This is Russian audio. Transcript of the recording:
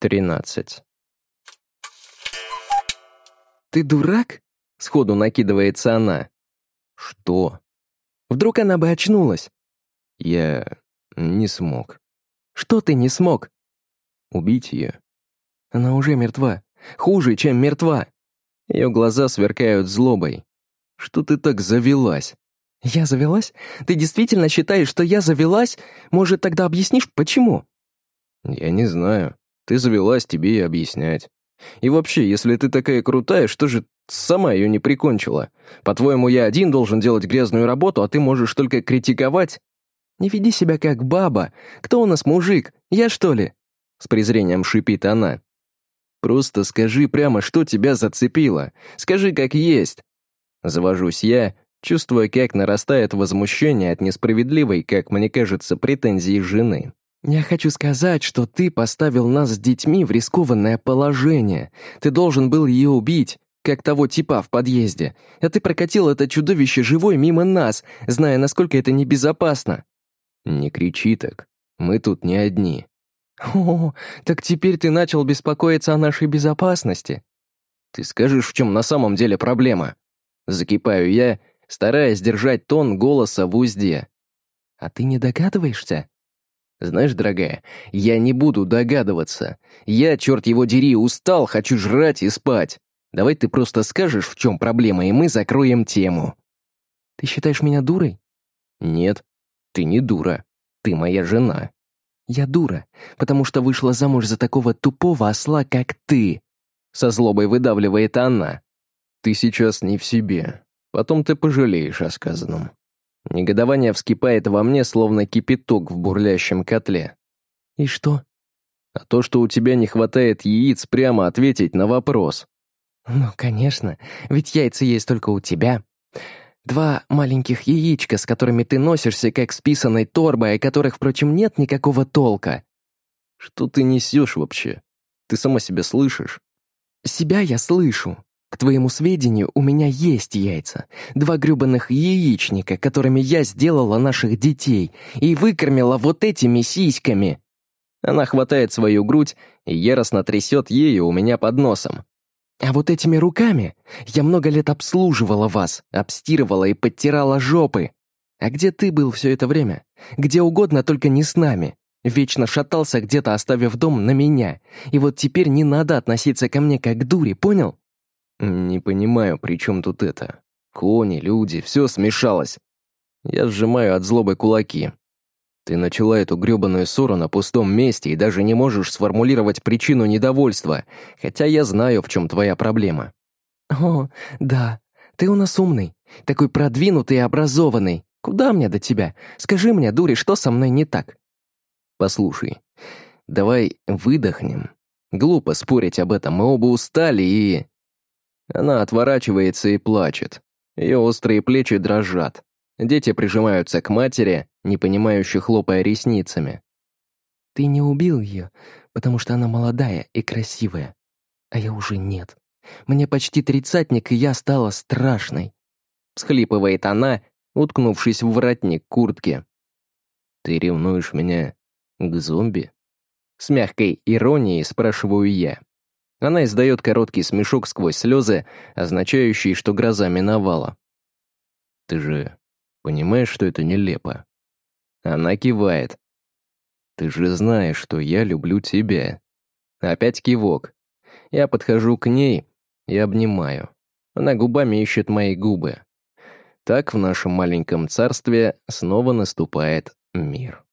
Тринадцать. «Ты дурак?» — сходу накидывается она. «Что?» «Вдруг она бы очнулась?» «Я не смог». «Что ты не смог?» «Убить ее». «Она уже мертва. Хуже, чем мертва». Ее глаза сверкают злобой. «Что ты так завелась?» «Я завелась? Ты действительно считаешь, что я завелась? Может, тогда объяснишь, почему?» «Я не знаю. Ты завелась, тебе и объяснять. И вообще, если ты такая крутая, что же сама ее не прикончила? По-твоему, я один должен делать грязную работу, а ты можешь только критиковать?» «Не веди себя как баба. Кто у нас мужик? Я, что ли?» С презрением шипит она. «Просто скажи прямо, что тебя зацепило. Скажи, как есть». Завожусь я, чувствуя, как нарастает возмущение от несправедливой, как мне кажется, претензии жены. «Я хочу сказать, что ты поставил нас с детьми в рискованное положение. Ты должен был ее убить, как того типа в подъезде. А ты прокатил это чудовище живой мимо нас, зная, насколько это небезопасно». «Не кричи так. Мы тут не одни». «О, так теперь ты начал беспокоиться о нашей безопасности». «Ты скажешь, в чем на самом деле проблема?» Закипаю я, стараясь держать тон голоса в узде. «А ты не догадываешься?» «Знаешь, дорогая, я не буду догадываться. Я, черт его дери, устал, хочу жрать и спать. Давай ты просто скажешь, в чем проблема, и мы закроем тему». «Ты считаешь меня дурой?» «Нет, ты не дура. Ты моя жена». «Я дура, потому что вышла замуж за такого тупого осла, как ты», со злобой выдавливает она. «Ты сейчас не в себе. Потом ты пожалеешь о сказанном». Негодование вскипает во мне, словно кипяток в бурлящем котле. «И что?» «А то, что у тебя не хватает яиц, прямо ответить на вопрос». «Ну, конечно, ведь яйца есть только у тебя. Два маленьких яичка, с которыми ты носишься, как с писаной торбой, о которых, впрочем, нет никакого толка». «Что ты несешь вообще? Ты сама себя слышишь?» «Себя я слышу. К твоему сведению, у меня есть яйца. Два грёбаных яичника, которыми я сделала наших детей и выкормила вот этими сиськами». Она хватает свою грудь и яростно трясет ею у меня под носом. «А вот этими руками я много лет обслуживала вас, обстирывала и подтирала жопы. А где ты был все это время? Где угодно, только не с нами. Вечно шатался где-то, оставив дом на меня. И вот теперь не надо относиться ко мне как к дуре, понял? Не понимаю, при чем тут это. Кони, люди, все смешалось. Я сжимаю от злобы кулаки. Ты начала эту грёбаную ссору на пустом месте и даже не можешь сформулировать причину недовольства, хотя я знаю, в чем твоя проблема. О, да, ты у нас умный, такой продвинутый и образованный. Куда мне до тебя? Скажи мне, дури, что со мной не так? Послушай, давай выдохнем. Глупо спорить об этом, мы оба устали и... Она отворачивается и плачет. Ее острые плечи дрожат. Дети прижимаются к матери, непонимающе хлопая ресницами. «Ты не убил ее, потому что она молодая и красивая. А я уже нет. Мне почти тридцатник, и я стала страшной». Схлипывает она, уткнувшись в воротник куртки. «Ты ревнуешь меня к зомби?» С мягкой иронией спрашиваю я. Она издает короткий смешок сквозь слезы, означающий, что гроза миновала. «Ты же понимаешь, что это нелепо?» Она кивает. «Ты же знаешь, что я люблю тебя». Опять кивок. Я подхожу к ней и обнимаю. Она губами ищет мои губы. Так в нашем маленьком царстве снова наступает мир.